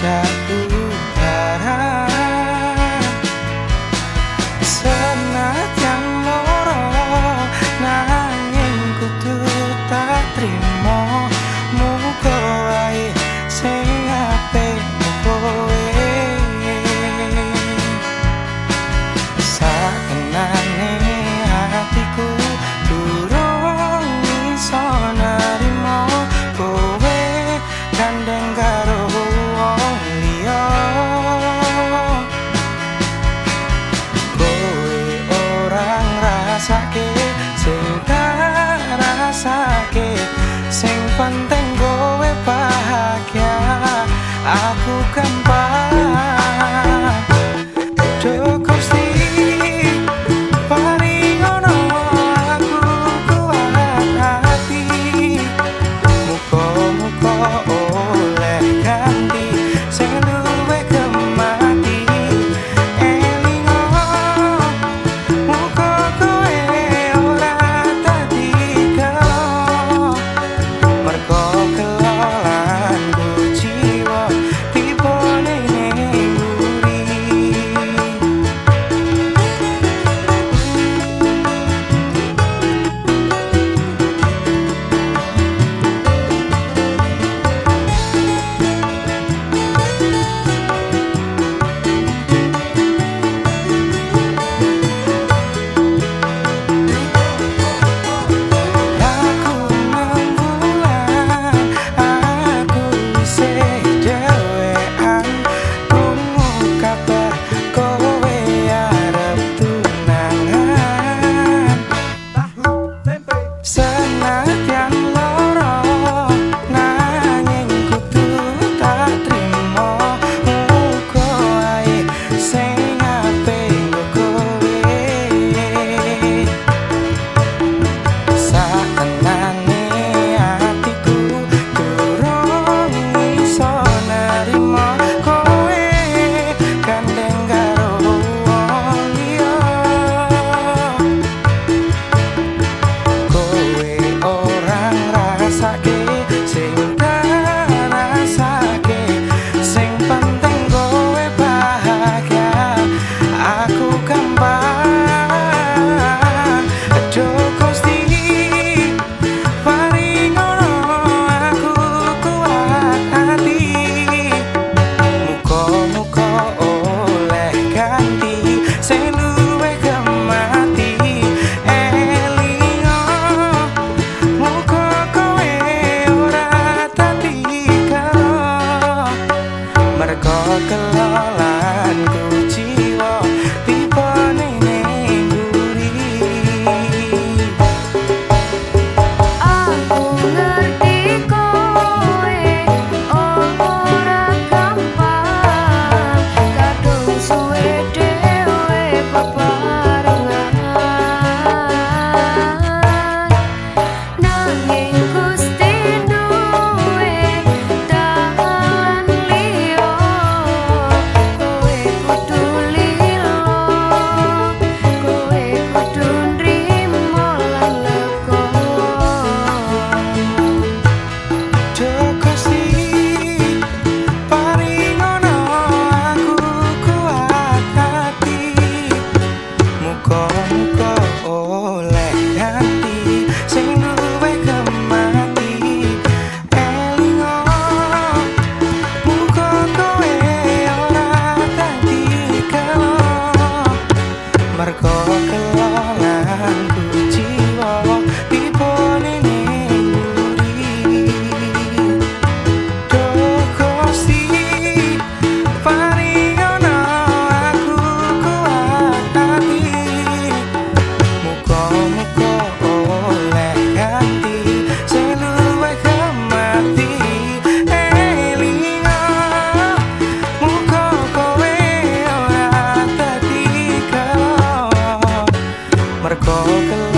taboo fantasma. heart. berkokelala mergo kel clock